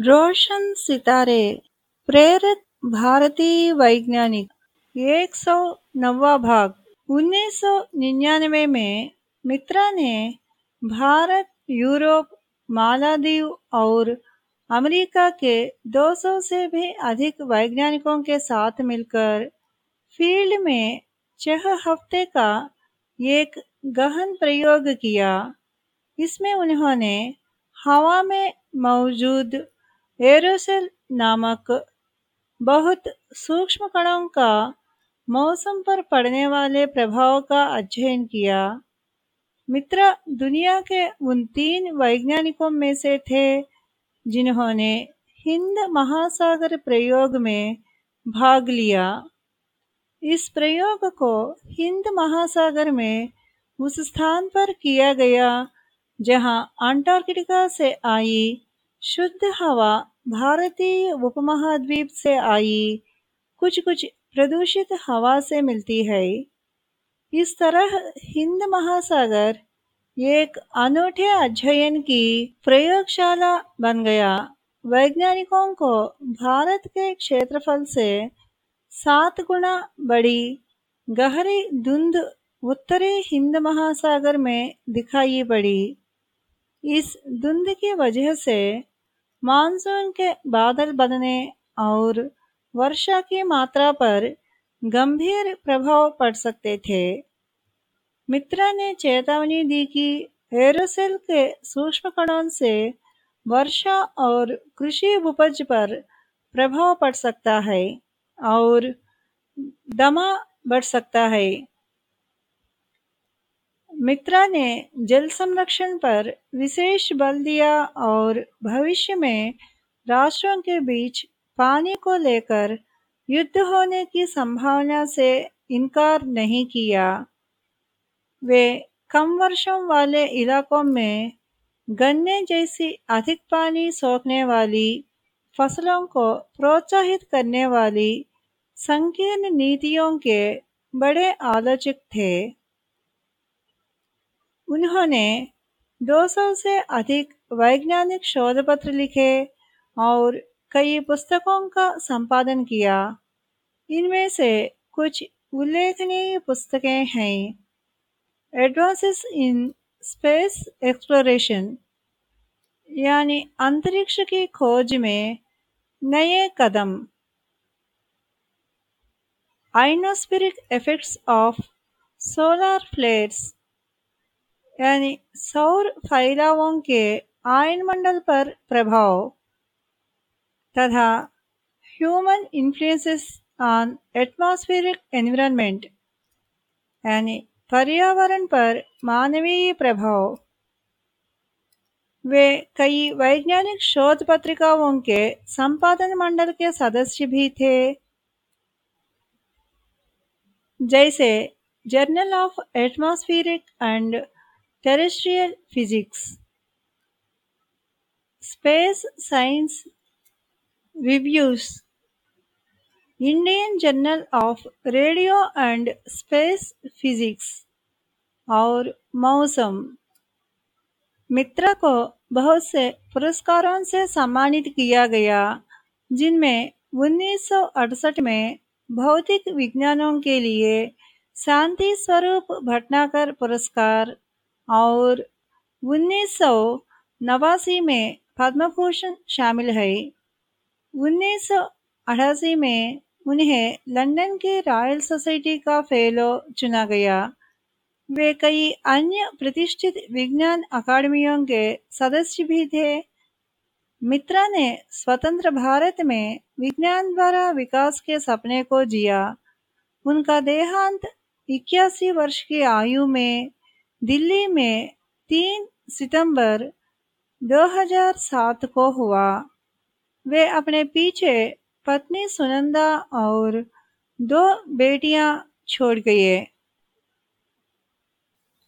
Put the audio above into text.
रोशन सितारे, प्रेरित भारतीय वैज्ञानिक, एक सौ नवा भाग। 1999 में मित्रा ने भारत, यूरोप, मालादीव और अमेरिका के 200 से भी अधिक वैज्ञानिकों के साथ मिलकर फ़ील्ड में छह हफ़्ते का एक गहन प्रयोग किया। इसमें उन्होंने हवा में मौजूद एरोसोल नामक बहुत सूक्ष्म कणों का मौसम पर पड़ने वाले प्रभाव का अध्ययन किया। मित्र, दुनिया के उन तीन वैज्ञानिकों में से थे जिन्होंने हिंद महासागर प्रयोग में भाग लिया। इस प्रयोग को हिंद महासागर में उस स्थान पर किया गया, जहाँ अंटार्कटिका से आई शुद्ध हवा भारतीय उपमहाद्वीप से आई कुछ कुछ प्रदूषित हवा से मिलती है। इस तरह हिंद महासागर एक अनूठे अध्ययन की प्रयोगशाला बन गया। वैज्ञानिकों को भारत के क्षेत्रफल से सात गुना बड़ी, गहरी धुंध उत्तरी हिंद महासागर में दिखाई पड़ी। इस धुंध की वजह से मानसून के बादल बनने और वर्षा की मात्रा पर गंभीर प्रभाव पड़ सकते थे। मित्रा ने चेतावनी दी कि एरोसेल के सूक्ष्म कणों से वर्षा और कृषि उपज पर प्रभाव पड़ सकता है और दमा बढ़ सकता है। मित्रा ने जल संरक्षण पर विशेष बल दिया और भविष्य में राष्ट्रों के बीच पानी को लेकर युद्ध होने की संभावना से इनकार नहीं किया। वे कम वर्षों वाले इलाकों में गन्ने जैसी अधिक पानी सोखने वाली फ़सलों को प्रोत्साहित करने वाली संकीर्ण नीतियों के बड़े आलोचक थे। उन्होंने 200 से अधिक वैज्ञानिक शोध पत्र लिखे और कई पुस्तकों का संपादन किया। इनमें से कुछ उल्लेखनीय पुस्तकें हैं। एडवांसेस इन स्पेस एक्सप्लोरेशन यानी अंतरिक्ष की खोज में नए कदम। Ionospheric effects of solar flares यानी सौर फैलावों के आयनमंडल पर प्रभाव तथा human influences on atmospheric environment यानी पर्यावरण पर मानवीय प्रभाव। वे कई वैज्ञानिक शोध पत्रिकाओं के संपादन मंडल के सदस्य भी थे। जैसे journal of atmospheric and terrestrial physics, space science reviews, Indian journal of radio and space physics और मौसम मित्रा को बहुत से पुरस्कारों से सम्मानित किया गया जिनमें 1968 में भौतिक विज्ञानों के लिए शांति स्वरूप भटनाकर पुरस्कार और उन्नीस सौ नवासी में पद्म भूषण शामिल है उन्नीस सौ अठासी में उन्हें लंदन के रॉयल सोसाइटी का फेलो चुना गया। वे कई अन्य प्रतिष्ठित विज्ञान अकादमियों के सदस्य भी थे। मित्रा ने स्वतंत्र भारत में विज्ञान द्वारा विकास के सपने को जिया। उनका देहांत इक्यासी वर्ष की आयु में दिल्ली में 3 सितंबर 2007 को हुआ। वे अपने पीछे पत्नी सुनंदा और दो बेटियाँ छोड़ गए।